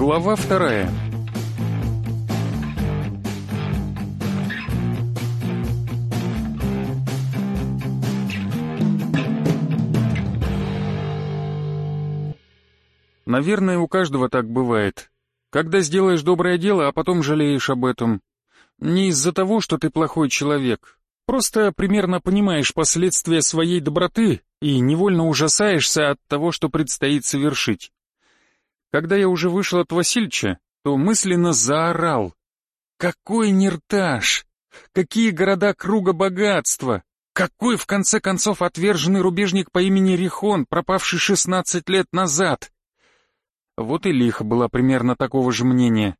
Глава вторая Наверное, у каждого так бывает. Когда сделаешь доброе дело, а потом жалеешь об этом. Не из-за того, что ты плохой человек. Просто примерно понимаешь последствия своей доброты и невольно ужасаешься от того, что предстоит совершить. Когда я уже вышел от Васильча, то мысленно заорал. Какой нертаж! Какие города круга богатства! Какой, в конце концов, отверженный рубежник по имени Рихон, пропавший 16 лет назад! Вот и лихо была примерно такого же мнения.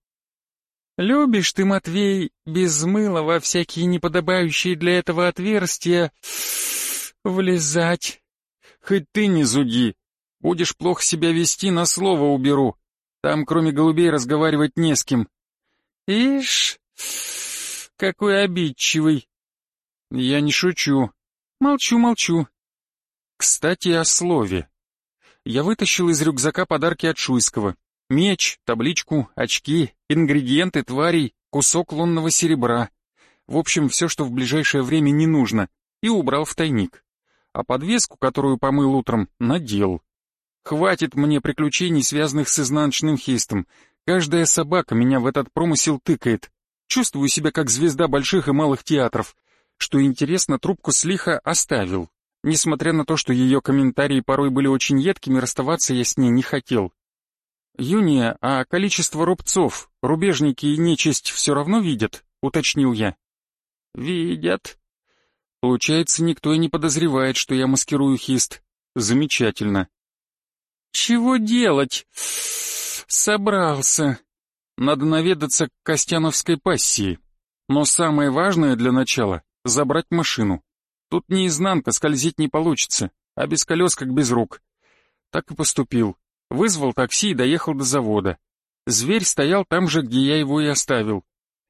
«Любишь ты, Матвей, без мыла во всякие неподобающие для этого отверстия влезать. Хоть ты не зуди, будешь плохо себя вести, на слово уберу. Там, кроме голубей, разговаривать не с кем. Ишь, какой обидчивый. Я не шучу. Молчу, молчу. Кстати, о слове я вытащил из рюкзака подарки от Шуйского. Меч, табличку, очки, ингредиенты тварей, кусок лунного серебра. В общем, все, что в ближайшее время не нужно, и убрал в тайник. А подвеску, которую помыл утром, надел. Хватит мне приключений, связанных с изнаночным хистом. Каждая собака меня в этот промысел тыкает. Чувствую себя как звезда больших и малых театров. Что интересно, трубку с лиха оставил. Несмотря на то, что ее комментарии порой были очень едкими, расставаться я с ней не хотел. «Юния, а количество рубцов рубежники и нечисть все равно видят?» — уточнил я. «Видят». Получается, никто и не подозревает, что я маскирую хист. Замечательно. «Чего делать?» «Собрался. Надо наведаться к Костяновской пассии. Но самое важное для начала — забрать машину. Тут не изнанка, скользить не получится, а без колес как без рук. Так и поступил. Вызвал такси и доехал до завода. Зверь стоял там же, где я его и оставил.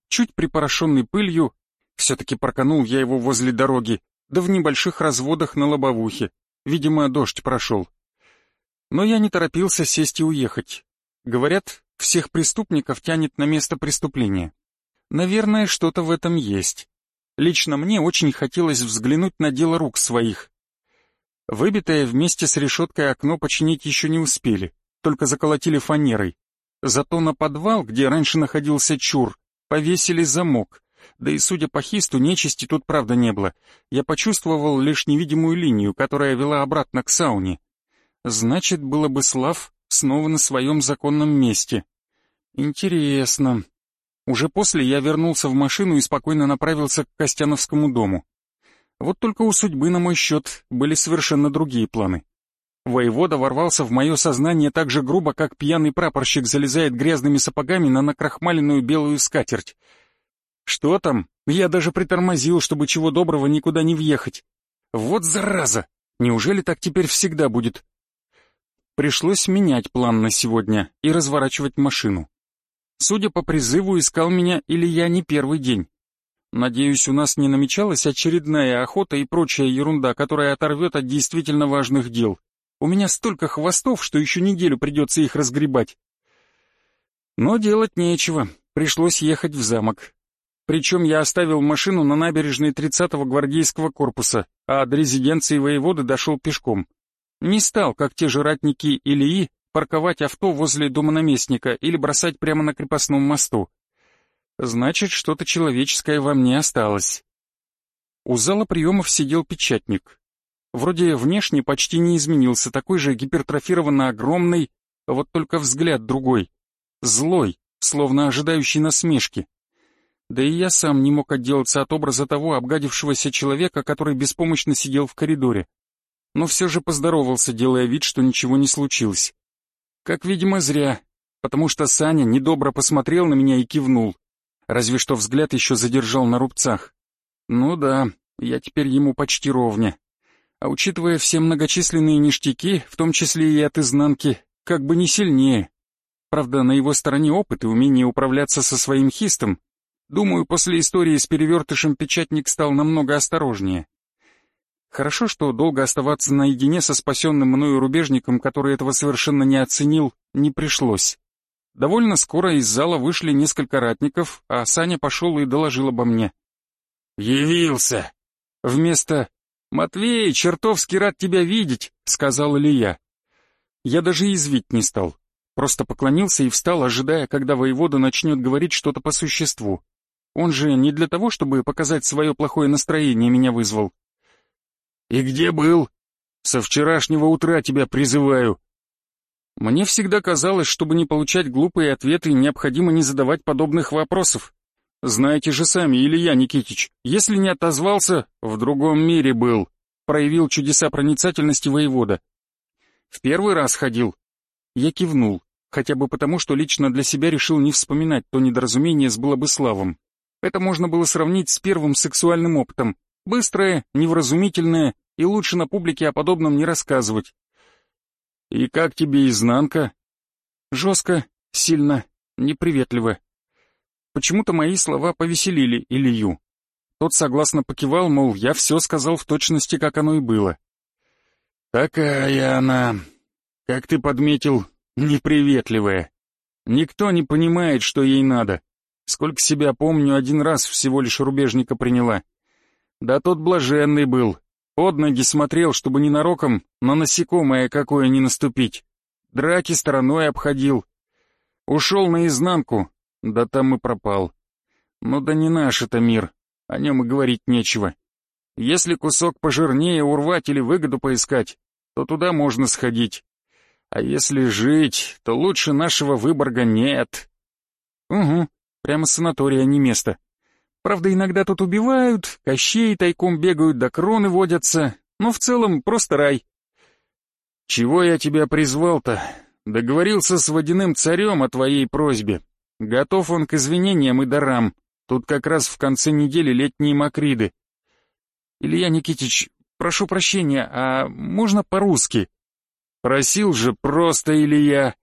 Чуть припорошенный пылью, все-таки проканул я его возле дороги, да в небольших разводах на лобовухе. Видимо, дождь прошел. Но я не торопился сесть и уехать. Говорят, всех преступников тянет на место преступления. Наверное, что-то в этом есть. Лично мне очень хотелось взглянуть на дело рук своих. Выбитое вместе с решеткой окно починить еще не успели, только заколотили фанерой. Зато на подвал, где раньше находился чур, повесили замок. Да и судя по хисту, нечисти тут правда не было. Я почувствовал лишь невидимую линию, которая вела обратно к сауне. Значит, было бы Слав снова на своем законном месте. Интересно, уже после я вернулся в машину и спокойно направился к Костяновскому дому. Вот только у судьбы, на мой счет, были совершенно другие планы. Воевода ворвался в мое сознание так же грубо, как пьяный прапорщик залезает грязными сапогами на накрахмаленную белую скатерть. Что там? Я даже притормозил, чтобы чего доброго никуда не въехать. Вот зараза! Неужели так теперь всегда будет? Пришлось менять план на сегодня и разворачивать машину. Судя по призыву, искал меня или я не первый день. Надеюсь, у нас не намечалась очередная охота и прочая ерунда, которая оторвет от действительно важных дел. У меня столько хвостов, что еще неделю придется их разгребать. Но делать нечего, пришлось ехать в замок. Причем я оставил машину на набережной 30-го гвардейского корпуса, а до резиденции воеводы дошел пешком. Не стал, как те же ратники Ильи, парковать авто возле дома наместника или бросать прямо на крепостном мосту. Значит, что-то человеческое во мне осталось. У зала приемов сидел печатник. Вроде внешне почти не изменился, такой же гипертрофированно огромный, вот только взгляд другой. Злой, словно ожидающий насмешки. Да и я сам не мог отделаться от образа того обгадившегося человека, который беспомощно сидел в коридоре. Но все же поздоровался, делая вид, что ничего не случилось. Как, видимо, зря, потому что Саня недобро посмотрел на меня и кивнул. Разве что взгляд еще задержал на рубцах. Ну да, я теперь ему почти ровня. А учитывая все многочисленные ништяки, в том числе и от изнанки, как бы не сильнее. Правда, на его стороне опыт и умение управляться со своим хистом. Думаю, после истории с перевертышем печатник стал намного осторожнее. Хорошо, что долго оставаться наедине со спасенным мною рубежником, который этого совершенно не оценил, не пришлось. Довольно скоро из зала вышли несколько ратников, а Саня пошел и доложил обо мне. «Явился!» Вместо «Матвей, чертовски рад тебя видеть», — сказал Илья. Я даже извить не стал. Просто поклонился и встал, ожидая, когда воевода начнет говорить что-то по существу. Он же не для того, чтобы показать свое плохое настроение, меня вызвал. «И где был? Со вчерашнего утра тебя призываю». Мне всегда казалось, чтобы не получать глупые ответы, необходимо не задавать подобных вопросов. Знаете же сами, Илья Никитич, если не отозвался, в другом мире был, проявил чудеса проницательности воевода. В первый раз ходил. Я кивнул, хотя бы потому, что лично для себя решил не вспоминать то недоразумение с Булобыславом. Это можно было сравнить с первым сексуальным опытом. Быстрое, невразумительное, и лучше на публике о подобном не рассказывать. «И как тебе изнанка?» «Жестко, сильно, неприветливо». Почему-то мои слова повеселили Илью. Тот согласно покивал, мол, я все сказал в точности, как оно и было. Такая она, как ты подметил, неприветливая. Никто не понимает, что ей надо. Сколько себя помню, один раз всего лишь рубежника приняла. Да тот блаженный был. Под ноги смотрел, чтобы ненароком на насекомое какое не наступить. Драки стороной обходил. Ушел наизнанку, да там и пропал. Ну да не наш это мир, о нем и говорить нечего. Если кусок пожирнее урвать или выгоду поискать, то туда можно сходить. А если жить, то лучше нашего Выборга нет. Угу, прямо санатория, а не место. Правда, иногда тут убивают, кощей тайком бегают, до да кроны водятся, но в целом просто рай. Чего я тебя призвал-то? Договорился с водяным царем о твоей просьбе. Готов он к извинениям и дарам. Тут как раз в конце недели летние макриды. «Илья Никитич, прошу прощения, а можно по-русски?» «Просил же просто Илья.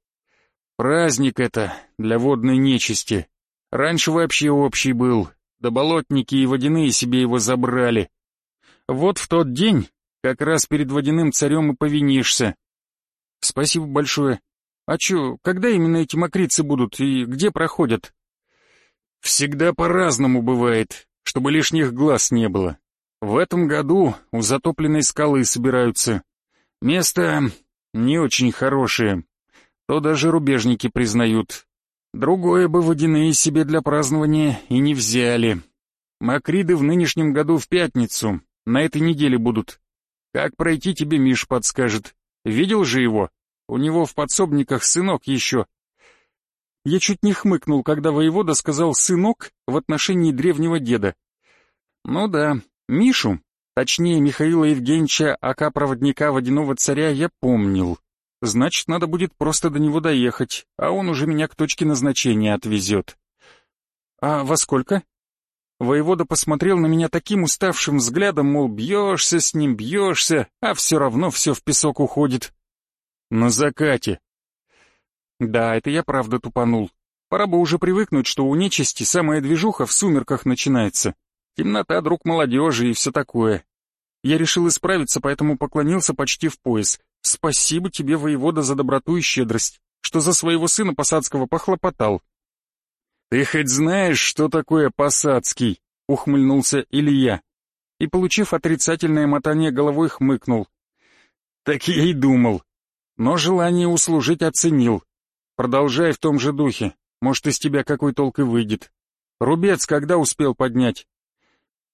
Праздник это для водной нечисти. Раньше вообще общий был, да болотники и водяные себе его забрали. Вот в тот день как раз перед водяным царем и повинишься. Спасибо большое. А чё, когда именно эти мокрицы будут и где проходят? Всегда по-разному бывает, чтобы лишних глаз не было. В этом году у затопленной скалы собираются. Место не очень хорошее. То даже рубежники признают. Другое бы водяные себе для празднования и не взяли. Макриды в нынешнем году в пятницу, на этой неделе будут. Как пройти тебе Миш подскажет. Видел же его? У него в подсобниках сынок еще. Я чуть не хмыкнул, когда воевода сказал «сынок» в отношении древнего деда. Ну да, Мишу, точнее Михаила Евгеньевича, ака-проводника водяного царя, я помнил. Значит, надо будет просто до него доехать, а он уже меня к точке назначения отвезет. А во сколько? Воевода посмотрел на меня таким уставшим взглядом, мол, бьешься с ним, бьешься, а все равно все в песок уходит. На закате. Да, это я правда тупанул. Пора бы уже привыкнуть, что у нечисти самая движуха в сумерках начинается. Темнота, друг молодежи и все такое. Я решил исправиться, поэтому поклонился почти в пояс. Спасибо тебе, воевода, за доброту и щедрость, что за своего сына посадского похлопотал. Ты хоть знаешь, что такое посадский? Ухмыльнулся Илья. И, получив отрицательное мотание головой, хмыкнул. Так я и думал. Но желание услужить оценил. Продолжай в том же духе. Может, из тебя какой толк и выйдет. Рубец когда успел поднять?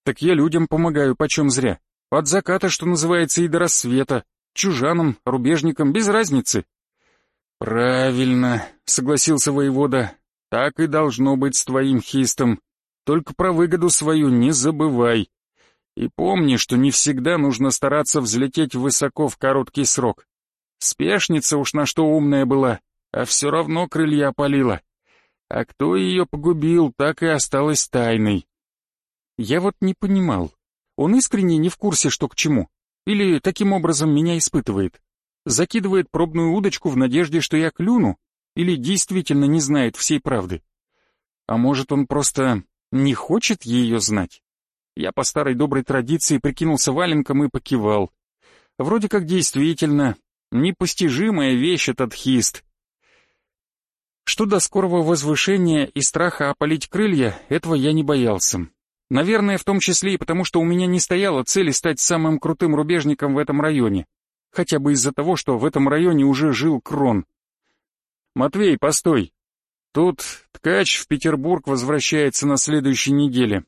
Так я людям помогаю, почем зря. От заката, что называется, и до рассвета. Чужанам, рубежникам, без разницы. Правильно, согласился воевода. Так и должно быть с твоим хистом. Только про выгоду свою не забывай. И помни, что не всегда нужно стараться взлететь высоко в короткий срок. Спешница уж на что умная была, а все равно крылья опалила. А кто ее погубил, так и осталось тайной. Я вот не понимал, он искренне не в курсе, что к чему, или таким образом меня испытывает. Закидывает пробную удочку в надежде, что я клюну, или действительно не знает всей правды. А может, он просто не хочет ее знать? Я по старой доброй традиции прикинулся валенком и покивал. Вроде как действительно, непостижимая вещь этот хист. Что до скорого возвышения и страха опалить крылья, этого я не боялся. Наверное, в том числе и потому, что у меня не стояло цели стать самым крутым рубежником в этом районе. Хотя бы из-за того, что в этом районе уже жил Крон. «Матвей, постой. Тут ткач в Петербург возвращается на следующей неделе.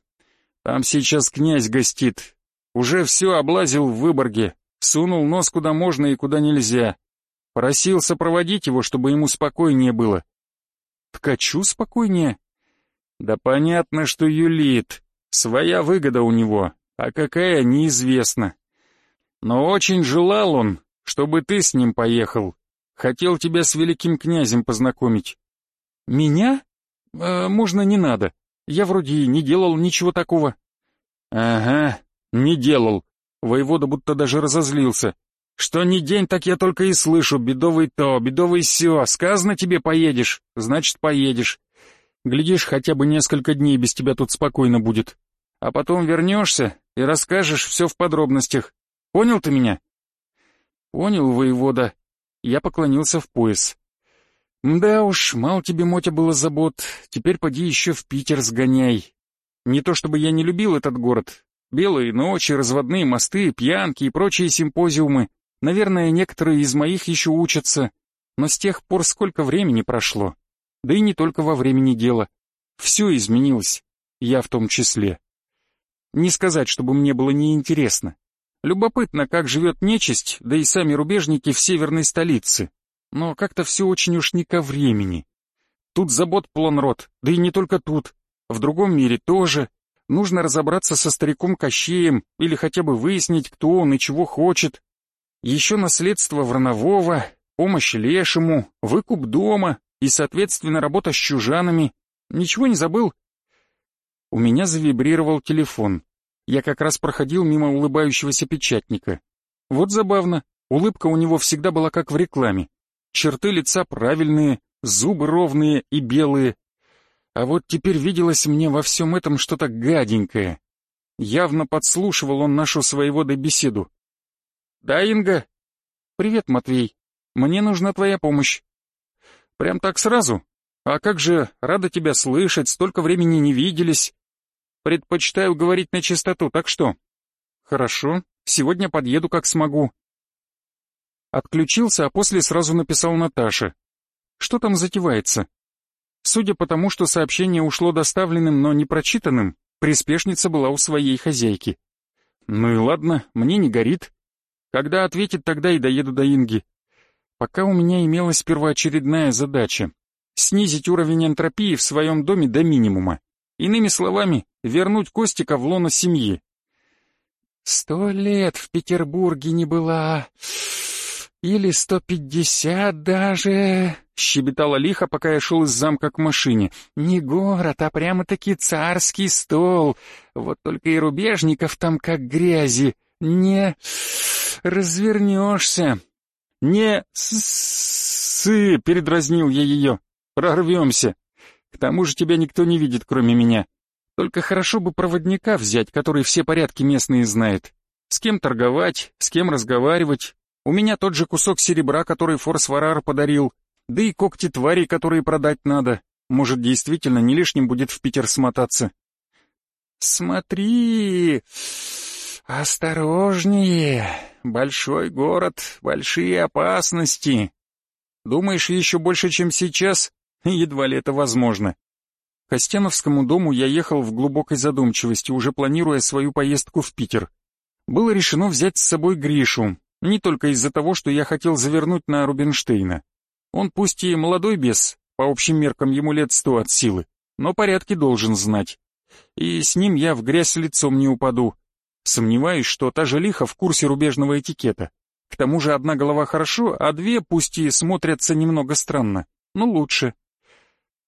Там сейчас князь гостит. Уже все облазил в Выборге, сунул нос куда можно и куда нельзя. Просил сопроводить его, чтобы ему спокойнее было. Ткачу спокойнее? Да понятно, что юлит. Своя выгода у него, а какая, неизвестно. Но очень желал он, чтобы ты с ним поехал. Хотел тебя с великим князем познакомить. Меня? Э, можно не надо. Я вроде и не делал ничего такого. Ага, не делал. Воевода будто даже разозлился. Что ни день, так я только и слышу, бедовый то, бедовый сё, сказано тебе поедешь, значит поедешь. Глядишь, хотя бы несколько дней без тебя тут спокойно будет. А потом вернешься и расскажешь все в подробностях. Понял ты меня? Понял, воевода. Я поклонился в пояс. Да уж, мало тебе, Мотя, было забот, теперь поди еще в Питер сгоняй. Не то чтобы я не любил этот город. Белые ночи, разводные мосты, пьянки и прочие симпозиумы. Наверное, некоторые из моих еще учатся. Но с тех пор сколько времени прошло. Да и не только во времени дело. Все изменилось, я в том числе. Не сказать, чтобы мне было неинтересно. Любопытно, как живет нечисть, да и сами рубежники в северной столице. Но как-то все очень уж не ко времени. Тут забот полон рот, да и не только тут. В другом мире тоже. Нужно разобраться со стариком Кощеем или хотя бы выяснить, кто он и чего хочет. Еще наследство Вранового, помощь Лешему, выкуп дома и, соответственно, работа с чужанами. Ничего не забыл? У меня завибрировал телефон. Я как раз проходил мимо улыбающегося печатника. Вот забавно, улыбка у него всегда была как в рекламе. Черты лица правильные, зубы ровные и белые, а вот теперь виделось мне во всем этом что-то гаденькое. Явно подслушивал он нашу своего до беседу. «Да, Инга?» «Привет, Матвей. Мне нужна твоя помощь». «Прям так сразу? А как же, рада тебя слышать, столько времени не виделись. Предпочитаю говорить на чистоту, так что?» «Хорошо, сегодня подъеду как смогу». Отключился, а после сразу написал Наташе. «Что там затевается?» Судя по тому, что сообщение ушло доставленным, но не прочитанным, приспешница была у своей хозяйки. Ну и ладно, мне не горит. Когда ответит, тогда и доеду до Инги. Пока у меня имелась первоочередная задача — снизить уровень энтропии в своем доме до минимума. Иными словами, вернуть Костика в лоно семьи. «Сто лет в Петербурге не была. Или сто пятьдесят даже...» Щебетала лихо, пока я шел из замка к машине. «Не город, а прямо-таки царский стол. Вот только и рубежников там как грязи. Не развернешься. Не сы, передразнил я ее. Прорвемся. К тому же тебя никто не видит, кроме меня. Только хорошо бы проводника взять, который все порядки местные знает. С кем торговать, с кем разговаривать. У меня тот же кусок серебра, который Форс-Варар подарил, да и когти тварей, которые продать надо. Может, действительно не лишним будет в Питер смотаться. Смотри, осторожнее. Большой город, большие опасности. Думаешь, еще больше, чем сейчас? Едва ли это возможно. К Костяновскому дому я ехал в глубокой задумчивости, уже планируя свою поездку в Питер. Было решено взять с собой Гришу, не только из-за того, что я хотел завернуть на Рубинштейна. Он пусть и молодой бес, по общим меркам ему лет сто от силы, но порядки должен знать. И с ним я в грязь лицом не упаду. Сомневаюсь, что та же лиха в курсе рубежного этикета. К тому же одна голова хорошо, а две, пусть и смотрятся немного странно, но лучше.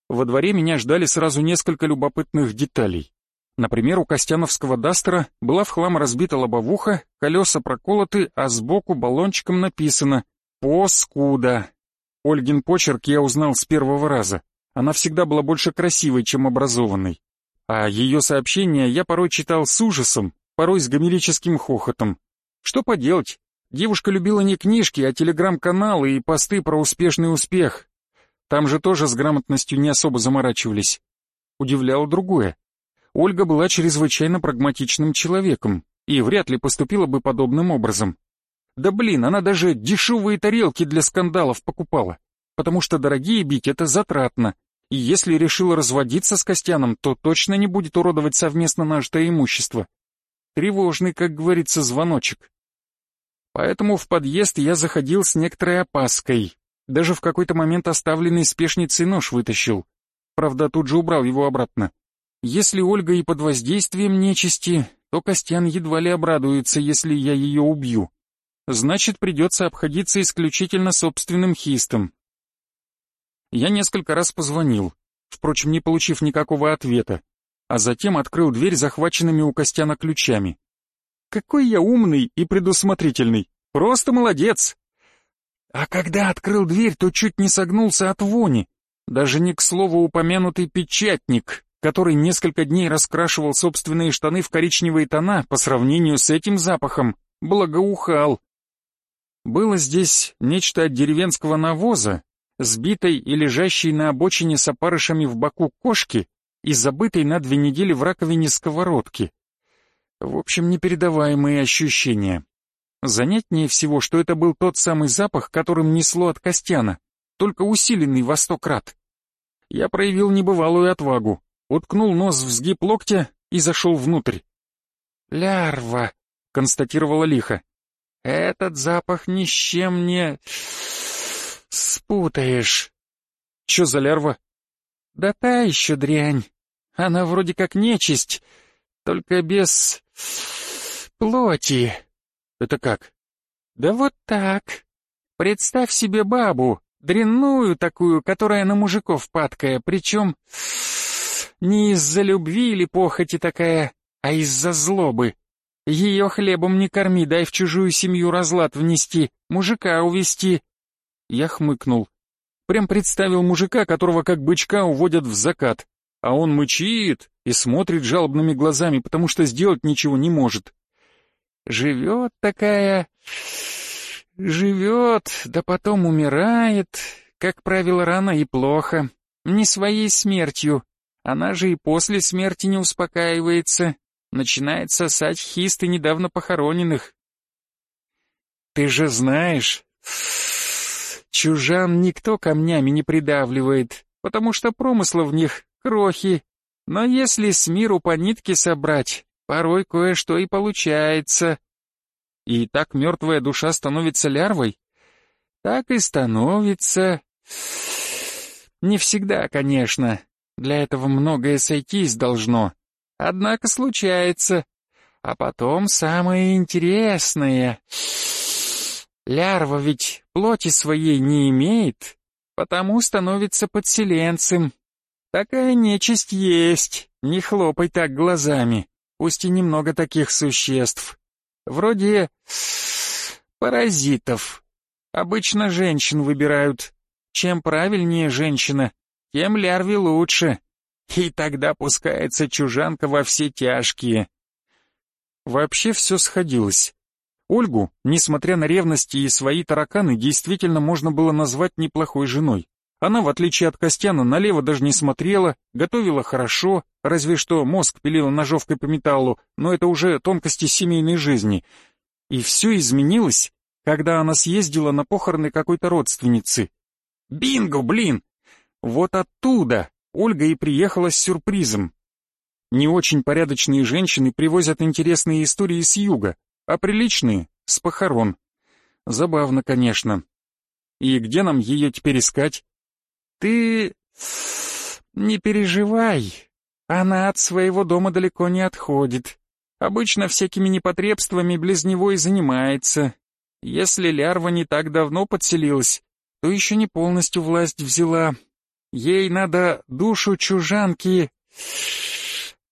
Во дворе меня ждали сразу несколько любопытных деталей. Например, у Костяновского Дастера была в хлам разбита лобовуха, колеса проколоты, а сбоку баллончиком написано «Поскуда». Ольгин почерк я узнал с первого раза. Она всегда была больше красивой, чем образованной. А ее сообщения я порой читал с ужасом, порой с гомерическим хохотом. Что поделать? Девушка любила не книжки, а телеграм-каналы и посты про успешный успех. Там же тоже с грамотностью не особо заморачивались. Удивляло другое. Ольга была чрезвычайно прагматичным человеком и вряд ли поступила бы подобным образом. Да блин, она даже дешевые тарелки для скандалов покупала, потому что дорогие бить это затратно, и если решила разводиться с Костяном, то точно не будет уродовать совместно нажитое имущество. Тревожный, как говорится, звоночек. Поэтому в подъезд я заходил с некоторой опаской, даже в какой-то момент оставленный спешницей нож вытащил. Правда, тут же убрал его обратно. Если Ольга и под воздействием нечисти, то Костян едва ли обрадуется, если я ее убью. Значит, придется обходиться исключительно собственным хистом. Я несколько раз позвонил, впрочем, не получив никакого ответа, а затем открыл дверь захваченными у Костяна ключами. Какой я умный и предусмотрительный, просто молодец! А когда открыл дверь, то чуть не согнулся от вони, даже не к слову упомянутый печатник, который несколько дней раскрашивал собственные штаны в коричневые тона, по сравнению с этим запахом, благоухал. Было здесь нечто от деревенского навоза, сбитой и лежащей на обочине с опарышами в боку кошки и забытой на две недели в раковине сковородки. В общем, непередаваемые ощущения. Занятнее всего, что это был тот самый запах, которым несло от Костяна, только усиленный во сто крат. Я проявил небывалую отвагу, уткнул нос в сгиб локтя и зашел внутрь. «Лярва», — констатировала лихо. «Этот запах ни с чем не... спутаешь». «Чё за лярва?» «Да та еще дрянь. Она вроде как нечисть, только без... плоти». «Это как?» «Да вот так. Представь себе бабу, дрянную такую, которая на мужиков падкая, причем не из-за любви или похоти такая, а из-за злобы. Ее хлебом не корми, дай в чужую семью разлад внести, мужика увести. Я хмыкнул. Прям представил мужика, которого как бычка уводят в закат, а он мычит и смотрит жалобными глазами, потому что сделать ничего не может. Живет такая... Живет, да потом умирает, как правило, рано и плохо, не своей смертью, она же и после смерти не успокаивается, начинает сосать хисты недавно похороненных. Ты же знаешь, чужан никто камнями не придавливает, потому что промысла в них крохи. Но если с миру по нитке собрать, порой кое-что и получается. И так мертвая душа становится лярвой? Так и становится. Не всегда, конечно. Для этого многое сойтись должно. Однако случается. А потом самое интересное. Лярва ведь плоти своей не имеет, потому становится подселенцем. Такая нечисть есть, не хлопай так глазами, пусть и немного таких существ. Вроде паразитов. Обычно женщин выбирают. Чем правильнее женщина, тем лярве лучше. И тогда пускается чужанка во все тяжкие. Вообще все сходилось. Ольгу, несмотря на ревности и свои тараканы, действительно можно было назвать неплохой женой. Она, в отличие от Костяна, налево даже не смотрела, готовила хорошо, разве что мозг пилила ножовкой по металлу, но это уже тонкости семейной жизни. И все изменилось, когда она съездила на похороны какой-то родственницы. Бинго, блин! Вот оттуда Ольга и приехала с сюрпризом. Не очень порядочные женщины привозят интересные истории с юга, а приличные — с похорон. Забавно, конечно. И где нам ее теперь искать? Ты... не переживай. Она от своего дома далеко не отходит. Обычно всякими непотребствами близ него и занимается. Если лярва не так давно подселилась, то еще не полностью власть взяла, Ей надо душу чужанки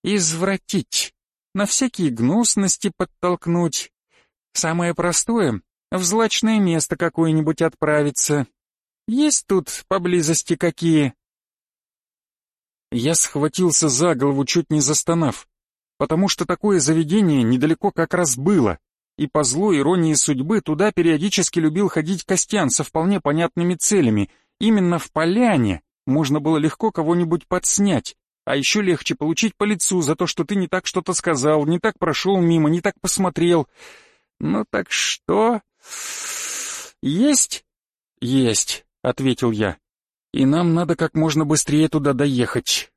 извратить, на всякие гнусности подтолкнуть. Самое простое — в злачное место какое-нибудь отправиться. Есть тут поблизости какие?» Я схватился за голову, чуть не застонав, потому что такое заведение недалеко как раз было, и по злой иронии судьбы туда периодически любил ходить Костян со вполне понятными целями. Именно в поляне можно было легко кого-нибудь подснять, а еще легче получить по лицу за то, что ты не так что-то сказал, не так прошел мимо, не так посмотрел. Ну так что? Есть? Есть. — ответил я. «И нам надо как можно быстрее туда доехать».